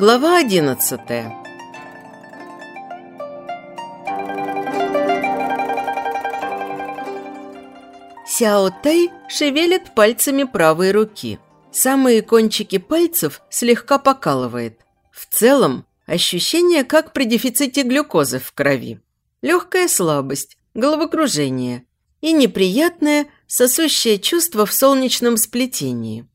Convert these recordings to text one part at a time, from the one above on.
Глава одиннадцатая Сяо Тай шевелит пальцами правой руки. Самые кончики пальцев слегка покалывает. В целом, ощущение как при дефиците глюкозы в крови. Легкая слабость, головокружение и неприятное сосущее чувство в солнечном сплетении.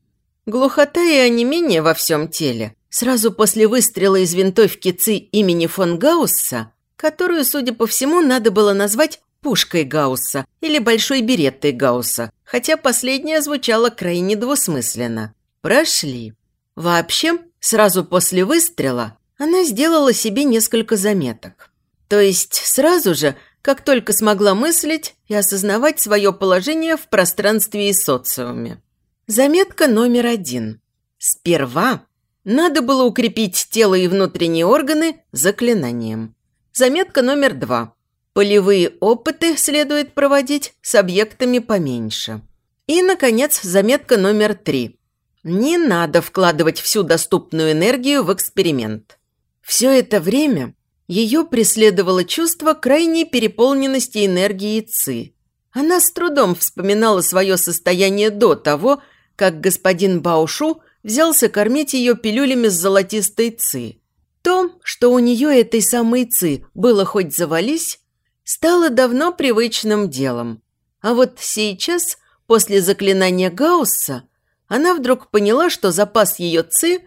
Глухота и онемение во всем теле сразу после выстрела из винтовки ЦИ имени фон Гаусса, которую, судя по всему, надо было назвать пушкой Гаусса или большой береттой Гаусса, хотя последнее звучало крайне двусмысленно. Прошли. Вообще, сразу после выстрела она сделала себе несколько заметок. То есть сразу же, как только смогла мыслить и осознавать свое положение в пространстве и социуме. Заметка номер один. Сперва надо было укрепить тело и внутренние органы заклинанием. Заметка номер два. Полевые опыты следует проводить с объектами поменьше. И, наконец, заметка номер три. Не надо вкладывать всю доступную энергию в эксперимент. Все это время ее преследовало чувство крайней переполненности энергии ЦИ. Она с трудом вспоминала свое состояние до того, как господин Баушу взялся кормить ее пилюлями с золотистой ЦИ. То, что у нее этой самой ЦИ было хоть завались, стало давно привычным делом. А вот сейчас, после заклинания Гаусса, она вдруг поняла, что запас ее ЦИ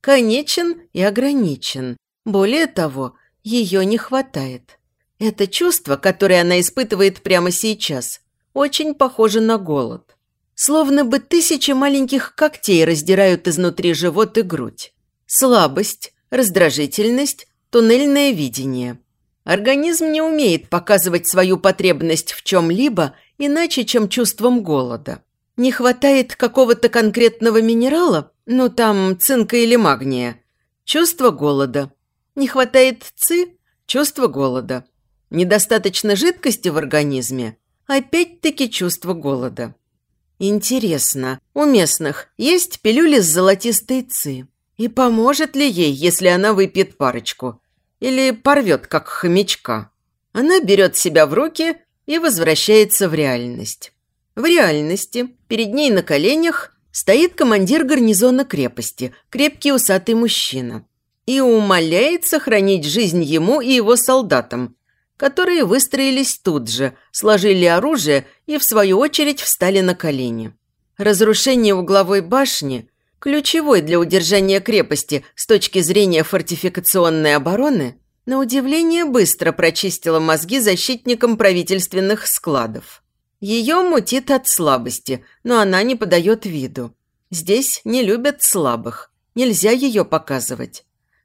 конечен и ограничен. Более того, ее не хватает. Это чувство, которое она испытывает прямо сейчас, очень похоже на голод. Словно бы тысячи маленьких когтей раздирают изнутри живот и грудь. Слабость, раздражительность, туннельное видение. Организм не умеет показывать свою потребность в чем-либо иначе, чем чувством голода. Не хватает какого-то конкретного минерала, ну там цинка или магния. Чувство голода. Не хватает ЦИ – чувство голода. Недостаточно жидкости в организме – опять-таки чувство голода. Интересно, у местных есть пилюли с золотистой ЦИ? И поможет ли ей, если она выпьет парочку? Или порвет, как хомячка? Она берет себя в руки и возвращается в реальность. В реальности перед ней на коленях стоит командир гарнизона крепости, крепкий усатый мужчина и умоляет сохранить жизнь ему и его солдатам, которые выстроились тут же, сложили оружие и, в свою очередь, встали на колени. Разрушение угловой башни, ключевой для удержания крепости с точки зрения фортификационной обороны, на удивление быстро прочистило мозги защитникам правительственных складов. Ее мутит от слабости, но она не подает виду. Здесь не любят слабых, нельзя ее показывать.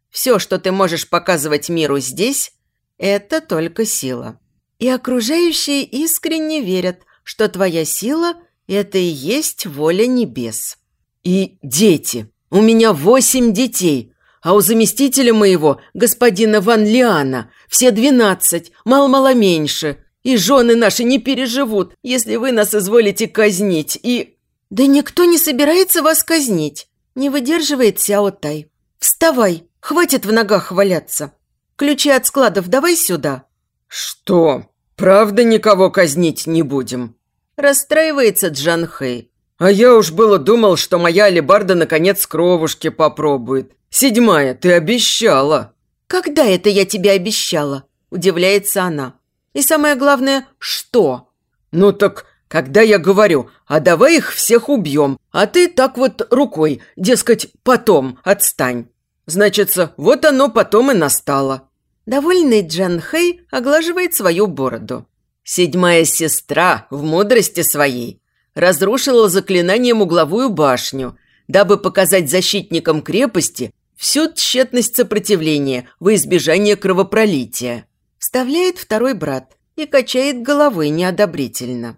Все, что ты можешь показывать миру здесь, это только сила. И окружающие искренне верят, что твоя сила – это и есть воля небес. И дети. У меня восемь детей, а у заместителя моего, господина Ван Лиана, все двенадцать, мало-мало меньше. И жены наши не переживут, если вы нас изволите казнить, и... Да никто не собирается вас казнить, не выдерживает Сяо Тай. Вставай, Хватит в ногах валяться. Ключи от складов давай сюда». «Что? Правда никого казнить не будем?» Расстраивается Джан Хэй. «А я уж было думал, что моя алебарда наконец кровушки попробует. Седьмая, ты обещала». «Когда это я тебе обещала?» Удивляется она. «И самое главное, что?» «Ну так, когда я говорю, а давай их всех убьем, а ты так вот рукой, дескать, потом отстань». Значится, вот оно потом и настало. Довольный Джан Хэй оглаживает свою бороду. Седьмая сестра в мудрости своей разрушила заклинанием угловую башню, дабы показать защитникам крепости всю тщетность сопротивления во избежание кровопролития. Вставляет второй брат и качает головой неодобрительно.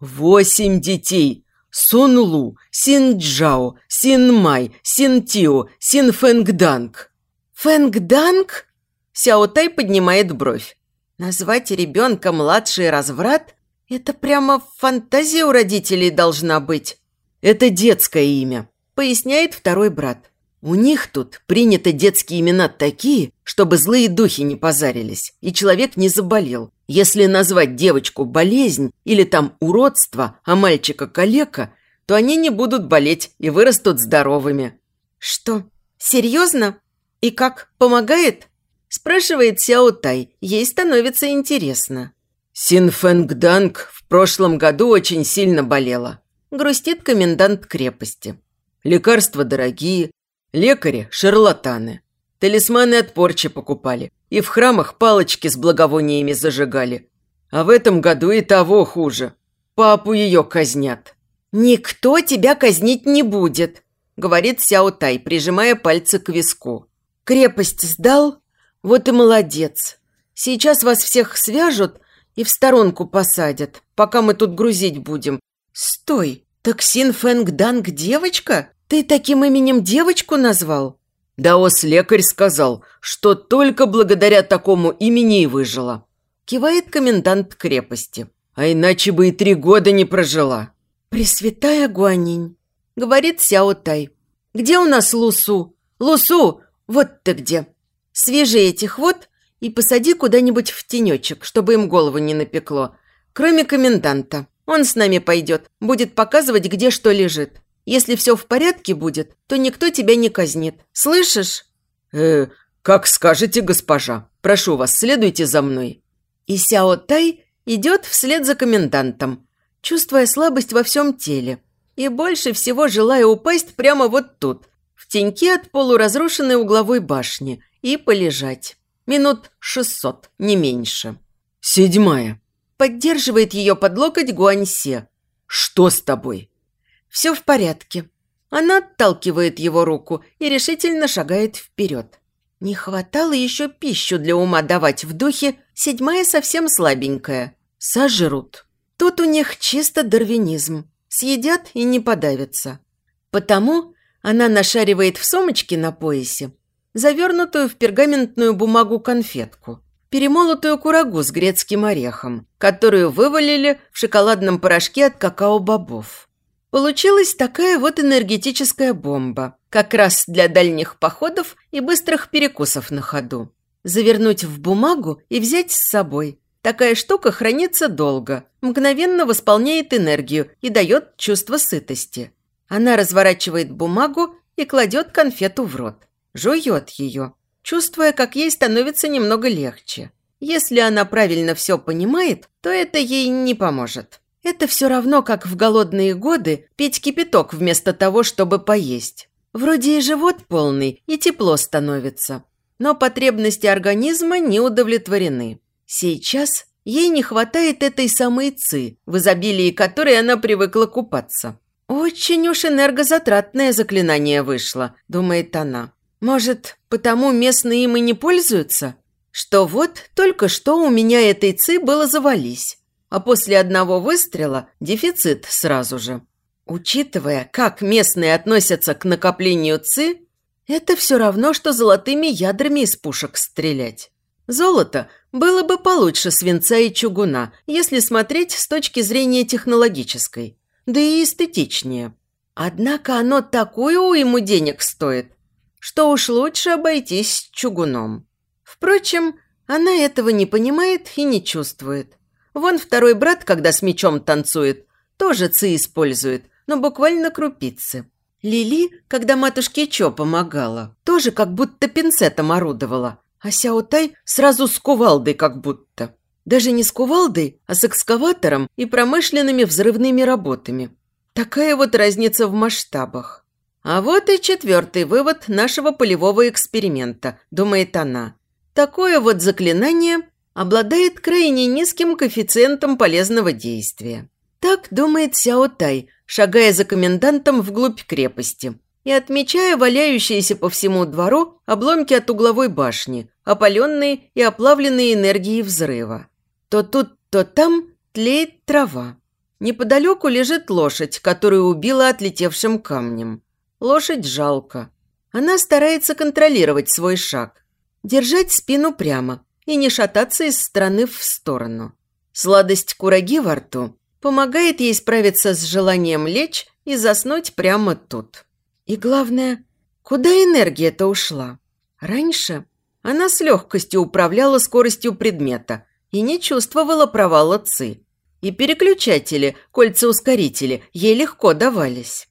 «Восемь детей Сун Лу, Син Джао, Син Май, Син Тио, Син Фэнгданг. Фэнгданг? Сяо Тай поднимает бровь. Назвать ребенка младший разврат? Это прямо фантазия у родителей должна быть. Это детское имя, поясняет второй брат. У них тут приняты детские имена такие, чтобы злые духи не позарились, и человек не заболел. Если назвать девочку болезнь или там уродство, а мальчика калека, то они не будут болеть и вырастут здоровыми. Что, серьезно? И как, помогает? Спрашивает Сяо Тай, ей становится интересно. Син Фэнг Данг в прошлом году очень сильно болела. Грустит комендант крепости. Лекарства дорогие, Лекари – шарлатаны. Талисманы от порчи покупали. И в храмах палочки с благовониями зажигали. А в этом году и того хуже. Папу ее казнят. «Никто тебя казнить не будет», – говорит Сяо Тай, прижимая пальцы к виску. «Крепость сдал? Вот и молодец. Сейчас вас всех свяжут и в сторонку посадят, пока мы тут грузить будем. Стой, так Син Фэнг Данг девочка? «Ты таким именем девочку назвал?» Даос-лекарь сказал, что только благодаря такому имени и выжила. Кивает комендант крепости. А иначе бы и три года не прожила. «Пресвятая Гуанинь», — говорит Сяо Тай. «Где у нас Лусу? Лусу, вот ты где. Свежи этих вот и посади куда-нибудь в тенечек, чтобы им голову не напекло. Кроме коменданта. Он с нами пойдет, будет показывать, где что лежит. Если все в порядке будет, то никто тебя не казнит. Слышишь?» «Э, как скажете, госпожа. Прошу вас, следуйте за мной». И Сяо Тай идет вслед за комендантом, чувствуя слабость во всем теле и больше всего желая упасть прямо вот тут, в теньке от полуразрушенной угловой башни, и полежать. Минут шестьсот, не меньше. «Седьмая». Поддерживает ее под локоть Гуаньсе. «Что с тобой?» Все в порядке. Она отталкивает его руку и решительно шагает вперед. Не хватало еще пищу для ума давать в духе, седьмая совсем слабенькая. Сожрут. Тут у них чисто дарвинизм. Съедят и не подавятся. Потому она нашаривает в сумочке на поясе завернутую в пергаментную бумагу конфетку, перемолотую курагу с грецким орехом, которую вывалили в шоколадном порошке от какао-бобов. Получилась такая вот энергетическая бомба, как раз для дальних походов и быстрых перекусов на ходу. Завернуть в бумагу и взять с собой. Такая штука хранится долго, мгновенно восполняет энергию и дает чувство сытости. Она разворачивает бумагу и кладет конфету в рот. Жует ее, чувствуя, как ей становится немного легче. Если она правильно все понимает, то это ей не поможет. Это все равно, как в голодные годы пить кипяток вместо того, чтобы поесть. Вроде и живот полный, и тепло становится. Но потребности организма не удовлетворены. Сейчас ей не хватает этой самой ци, в изобилии которой она привыкла купаться. «Очень уж энергозатратное заклинание вышло», – думает она. «Может, потому местные им и не пользуются? Что вот, только что у меня этой ци было завались а после одного выстрела дефицит сразу же. Учитывая, как местные относятся к накоплению ЦИ, это все равно, что золотыми ядрами из пушек стрелять. Золото было бы получше свинца и чугуна, если смотреть с точки зрения технологической, да и эстетичнее. Однако оно такую уйму денег стоит, что уж лучше обойтись чугуном. Впрочем, она этого не понимает и не чувствует. Вон второй брат, когда с мечом танцует, тоже ци использует, но буквально крупицы. Лили, когда матушке Чо помогала, тоже как будто пинцетом орудовала, а Сяотай сразу с кувалдой как будто. Даже не с кувалдой, а с экскаватором и промышленными взрывными работами. Такая вот разница в масштабах. А вот и четвертый вывод нашего полевого эксперимента, думает она. Такое вот заклинание обладает крайне низким коэффициентом полезного действия. Так думает Сяо Тай, шагая за комендантом вглубь крепости и отмечая валяющиеся по всему двору обломки от угловой башни, опаленные и оплавленные энергией взрыва. То тут, то там тлеет трава. Неподалеку лежит лошадь, которую убила отлетевшим камнем. Лошадь жалко. Она старается контролировать свой шаг. Держать спину прямо, и не шататься из стороны в сторону. Сладость кураги во рту помогает ей справиться с желанием лечь и заснуть прямо тут. И главное, Куда энергия-то ушла? Раньше она с легкостью управляла скоростью предмета и не чувствовала провала ЦИ. И переключатели, кольца-ускорители ей легко давались.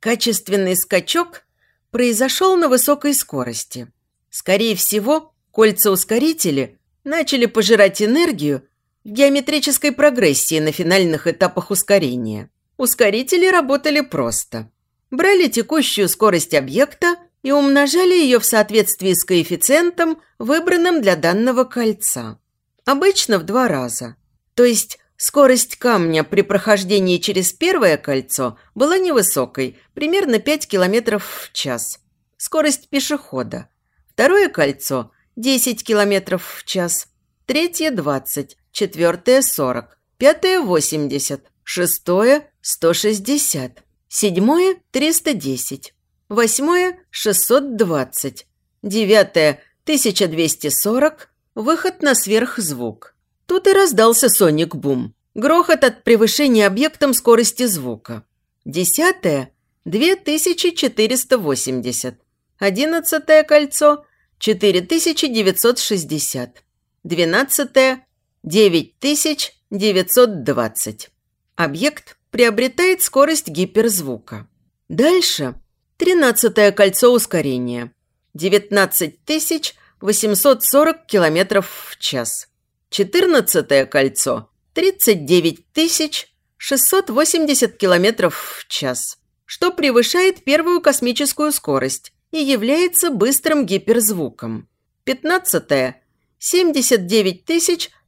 Качественный скачок произошел на высокой скорости. Скорее всего, кольца-ускорители начали пожирать энергию в геометрической прогрессии на финальных этапах ускорения. Ускорители работали просто. Брали текущую скорость объекта и умножали ее в соответствии с коэффициентом, выбранным для данного кольца. Обычно в два раза. То есть скорость камня при прохождении через первое кольцо была невысокой, примерно 5 км в час. Скорость пешехода. Второе кольцо – 10 км в час. Третье – 20, четвертое – 40, пятое – 80, шестое – 160, седьмое – 310, восьмое – 620, девятое – 1240, выход на сверхзвук. Тут и раздался соник-бум. Грохот от превышения объектом скорости звука. Десятое – 2480. Одиннадцатое кольцо – 4960. Двенадцатое 9920. Объект приобретает скорость гиперзвука. Дальше 13 кольцо ускорения. 19840 км в час. 14 кольцо 39680 км в час, что превышает первую космическую скорость и является быстрым гиперзвуком. 15 79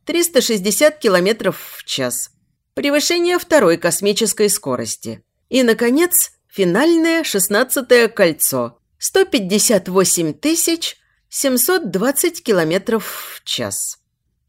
360 км в час. Превышение второй космической скорости. И, наконец, финальное шестнадцатое кольцо. 158 720 км в час.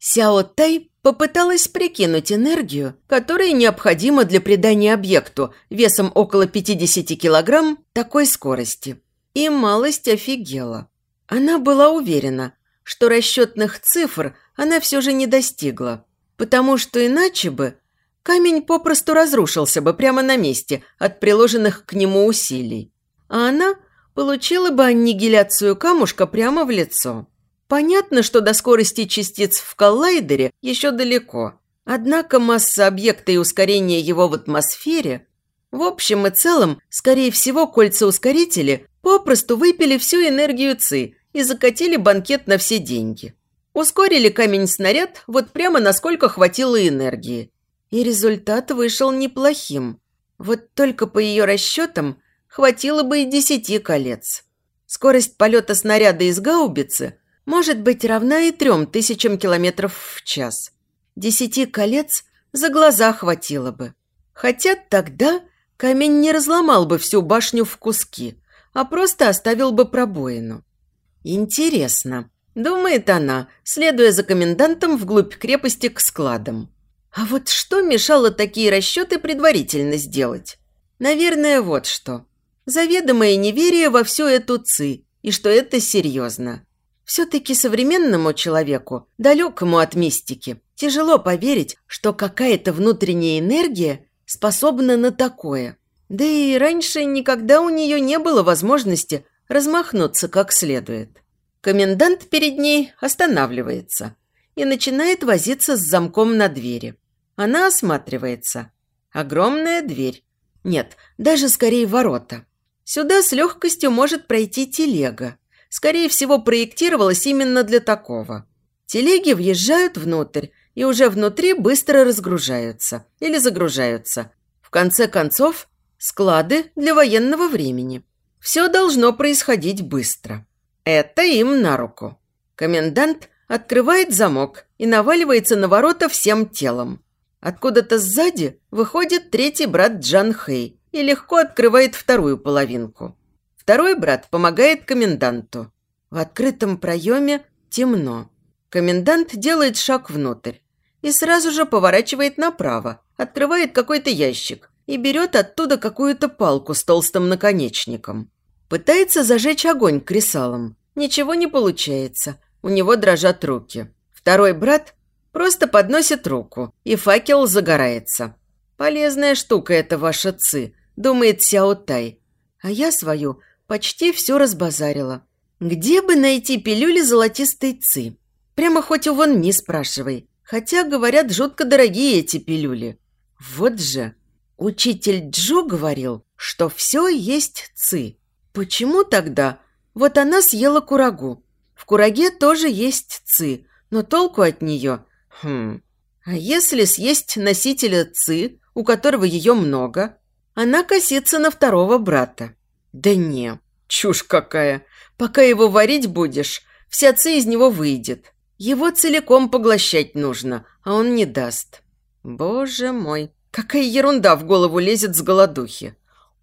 Сяо Тай попыталась прикинуть энергию, которая необходима для придания объекту весом около 50 кг такой скорости. И малость офигела. Она была уверена, что расчетных цифр она все же не достигла, потому что иначе бы камень попросту разрушился бы прямо на месте от приложенных к нему усилий, а она получила бы аннигиляцию камушка прямо в лицо. Понятно, что до скорости частиц в коллайдере еще далеко, однако масса объекта и ускорение его в атмосфере в общем и целом, скорее всего, кольца-ускорители попросту выпили всю энергию ЦИ и закатили банкет на все деньги. Ускорили камень-снаряд вот прямо насколько хватило энергии. И результат вышел неплохим. Вот только по ее расчетам хватило бы и десяти колец. Скорость полета снаряда из гаубицы может быть равна и трем тысячам километров в час. Десяти колец за глаза хватило бы. Хотя тогда камень не разломал бы всю башню в куски, а просто оставил бы пробоину. «Интересно», – думает она, следуя за комендантом вглубь крепости к складам. А вот что мешало такие расчеты предварительно сделать? Наверное, вот что. Заведомое неверие во всю эту ци, и что это серьезно. Все-таки современному человеку, далекому от мистики, тяжело поверить, что какая-то внутренняя энергия способна на такое. Да и раньше никогда у нее не было возможности размахнуться как следует. Комендант перед ней останавливается и начинает возиться с замком на двери. Она осматривается. Огромная дверь. Нет, даже скорее ворота. Сюда с легкостью может пройти телега. Скорее всего, проектировалась именно для такого. Телеги въезжают внутрь и уже внутри быстро разгружаются или загружаются. В конце концов, склады для военного времени. Все должно происходить быстро. Это им на руку. Комендант открывает замок и наваливается на ворота всем телом. Откуда-то сзади выходит третий брат Джан Хэй и легко открывает вторую половинку. Второй брат помогает коменданту. В открытом проеме темно. Комендант делает шаг внутрь и сразу же поворачивает направо, открывает какой-то ящик и берет оттуда какую-то палку с толстым наконечником. Пытается зажечь огонь кресалом. Ничего не получается. У него дрожат руки. Второй брат просто подносит руку, и факел загорается. «Полезная штука эта ваша ци», – думает Сяо Тай. А я свою почти все разбазарила. Где бы найти пилюли золотистой ци? Прямо хоть у вон не спрашивай. Хотя, говорят, жутко дорогие эти пилюли. Вот же. Учитель Джо говорил, что все есть ци. Почему тогда? Вот она съела курагу. В кураге тоже есть ци, но толку от нее... Хм... А если съесть носителя ци, у которого ее много, она косится на второго брата? Да не, чушь какая. Пока его варить будешь, вся ци из него выйдет. Его целиком поглощать нужно, а он не даст. Боже мой, какая ерунда в голову лезет с голодухи.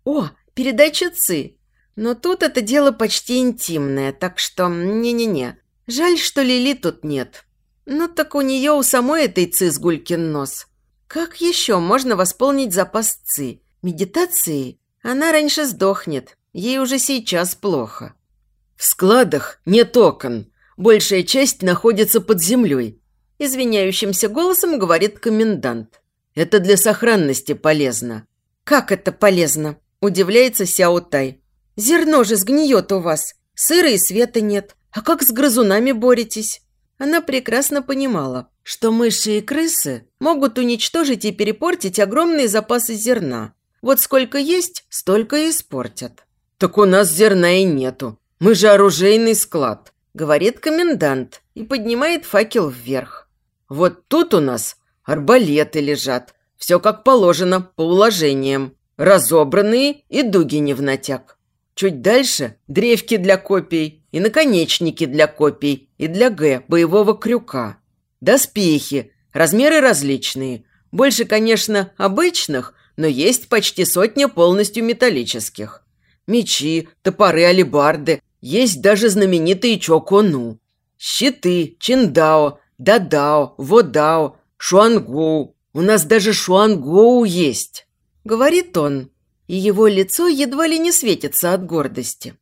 О, передача ЦИ. Но тут это дело почти интимное, так что не-не-не. Жаль, что Лили тут нет. Ну так у нее у самой этой ЦИ с гулькин нос. Как еще можно восполнить запас ЦИ? Медитацией? Она раньше сдохнет. Ей уже сейчас плохо. В складах нет окон. Большая часть находится под землей. Извиняющимся голосом говорит комендант. Это для сохранности полезно. Как это полезно? Удивляется Сяо Тай. Зерно же сгниет у вас. Сыра и света нет. А как с грызунами боретесь? Она прекрасно понимала, что мыши и крысы могут уничтожить и перепортить огромные запасы зерна. Вот сколько есть, столько и испортят. «Так у нас зерна и нету. Мы же оружейный склад», – говорит комендант и поднимает факел вверх. «Вот тут у нас арбалеты лежат. Все как положено, по уложениям. Разобранные и дуги не в натяг. Чуть дальше – древки для копий и наконечники для копий и для Г – боевого крюка. Доспехи, размеры различные. Больше, конечно, обычных, но есть почти сотня полностью металлических. Мечи, топоры, алебарды, есть даже знаменитые чокону. Щиты, чиндао, дадао, водао, шуангоу. У нас даже шуангоу есть. Говорит он, и его лицо едва ли не светится от гордости.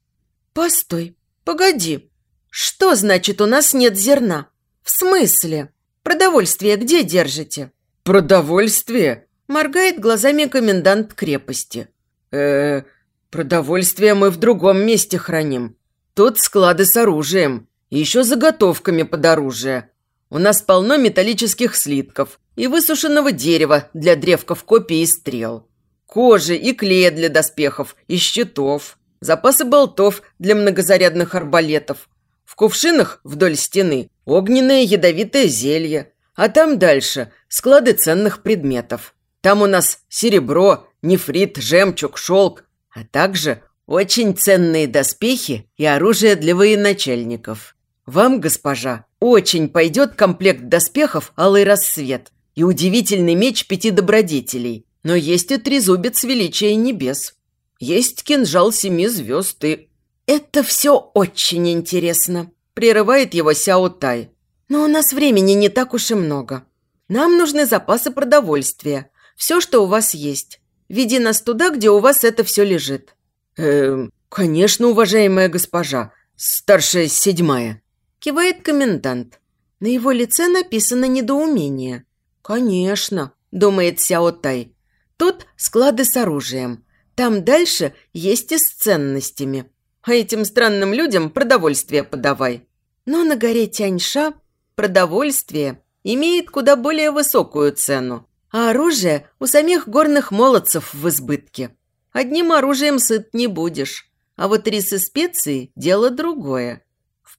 «Постой, погоди. Что значит у нас нет зерна? В смысле? Продовольствие где держите?» «Продовольствие?» – моргает глазами комендант крепости. э продовольствие мы в другом месте храним. Тут склады с оружием, еще заготовками под оружие. У нас полно металлических слитков и высушенного дерева для древков копий и стрел кожи и клея для доспехов и щитов, запасы болтов для многозарядных арбалетов. В кувшинах вдоль стены огненное ядовитое зелье, а там дальше склады ценных предметов. Там у нас серебро, нефрит, жемчуг, шелк, а также очень ценные доспехи и оружие для военачальников. Вам, госпожа, очень пойдет комплект доспехов «Алый рассвет» и удивительный меч пяти добродетелей – но есть и трезубец величия небес. Есть кинжал семи звезд и... «Это все очень интересно», – прерывает его Сяо Тай. «Но у нас времени не так уж и много. Нам нужны запасы продовольствия. Все, что у вас есть. Веди нас туда, где у вас это все лежит». «Эм, конечно, уважаемая госпожа. Старшая седьмая». Кивает комендант. На его лице написано недоумение. «Конечно», – думает Сяо Тай. Тут склады с оружием. Там дальше есть и с ценностями. А этим странным людям продовольствие подавай. Но на горе Тяньша продовольствие имеет куда более высокую цену, а оружие у самих горных молодцев в избытке. Одним оружием сыт не будешь. А вот рис и специи – дело другое.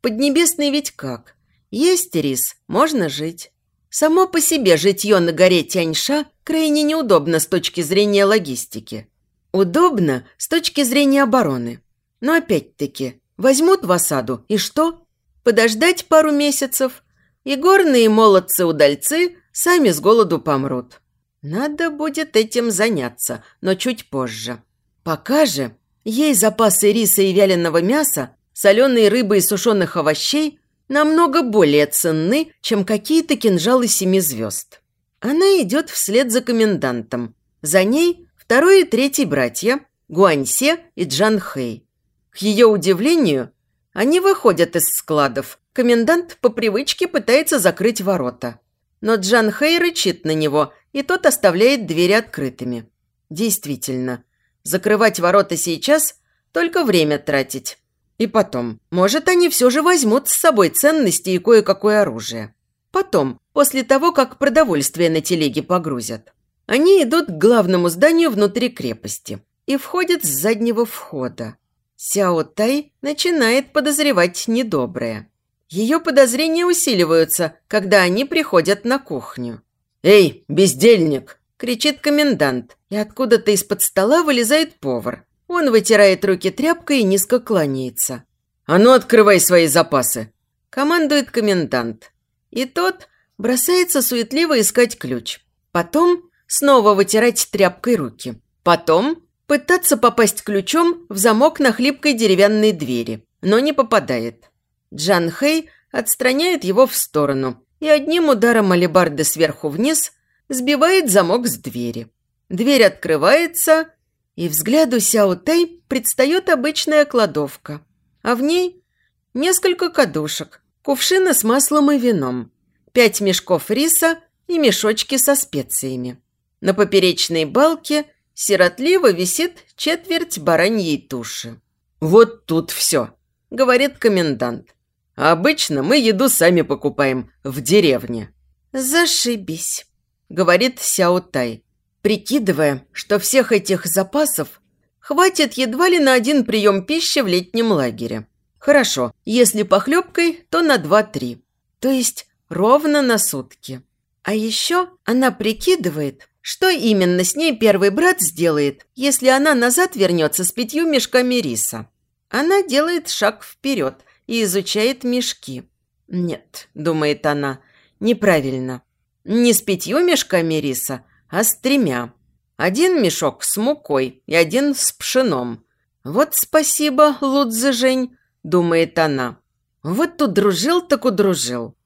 В Поднебесной ведь как? Есть рис, можно жить. Само по себе житье на горе Тяньша крайне неудобно с точки зрения логистики. Удобно с точки зрения обороны. Но опять-таки, возьмут в осаду, и что? Подождать пару месяцев, и горные молодцы-удальцы сами с голоду помрут. Надо будет этим заняться, но чуть позже. Пока же ей запасы риса и вяленого мяса, соленой рыбы и сушеных овощей намного более ценны, чем какие-то кинжалы семи звезд. Она идет вслед за комендантом. За ней второй и третий братья Гуаньсе и Джан Хэй. К ее удивлению, они выходят из складов. Комендант по привычке пытается закрыть ворота. Но Джан Хэй рычит на него, и тот оставляет двери открытыми. Действительно, закрывать ворота сейчас только время тратить. И потом, может, они все же возьмут с собой ценности и кое-какое оружие. Потом, после того, как продовольствие на телеге погрузят. Они идут к главному зданию внутри крепости и входят с заднего входа. Сяо Тай начинает подозревать недоброе. Ее подозрения усиливаются, когда они приходят на кухню. «Эй, бездельник!» – кричит комендант, и откуда-то из-под стола вылезает повар. Он вытирает руки тряпкой и низко кланяется. «А ну, открывай свои запасы!» – командует комендант. И тот бросается суетливо искать ключ. Потом снова вытирать тряпкой руки. Потом пытаться попасть ключом в замок на хлипкой деревянной двери, но не попадает. Джан Хэй отстраняет его в сторону и одним ударом алебарды сверху вниз сбивает замок с двери. Дверь открывается, и взгляду Сяо Тай предстает обычная кладовка, а в ней несколько кадушек, кувшины с маслом и вином, пять мешков риса и мешочки со специями. На поперечной балке сиротливо висит четверть бараньей туши. «Вот тут все», – говорит комендант. «Обычно мы еду сами покупаем в деревне». «Зашибись», – говорит Сяо Тай прикидывая, что всех этих запасов хватит едва ли на один прием пищи в летнем лагере. Хорошо, если похлебкой, то на два-три. То есть ровно на сутки. А еще она прикидывает, что именно с ней первый брат сделает, если она назад вернется с пятью мешками риса. Она делает шаг вперед и изучает мешки. «Нет», – думает она, – «неправильно. Не с пятью мешками риса, а с тремя. Один мешок с мукой и один с пшеном. Вот спасибо, Лудзе Жень, думает она. Вот удружил так удружил.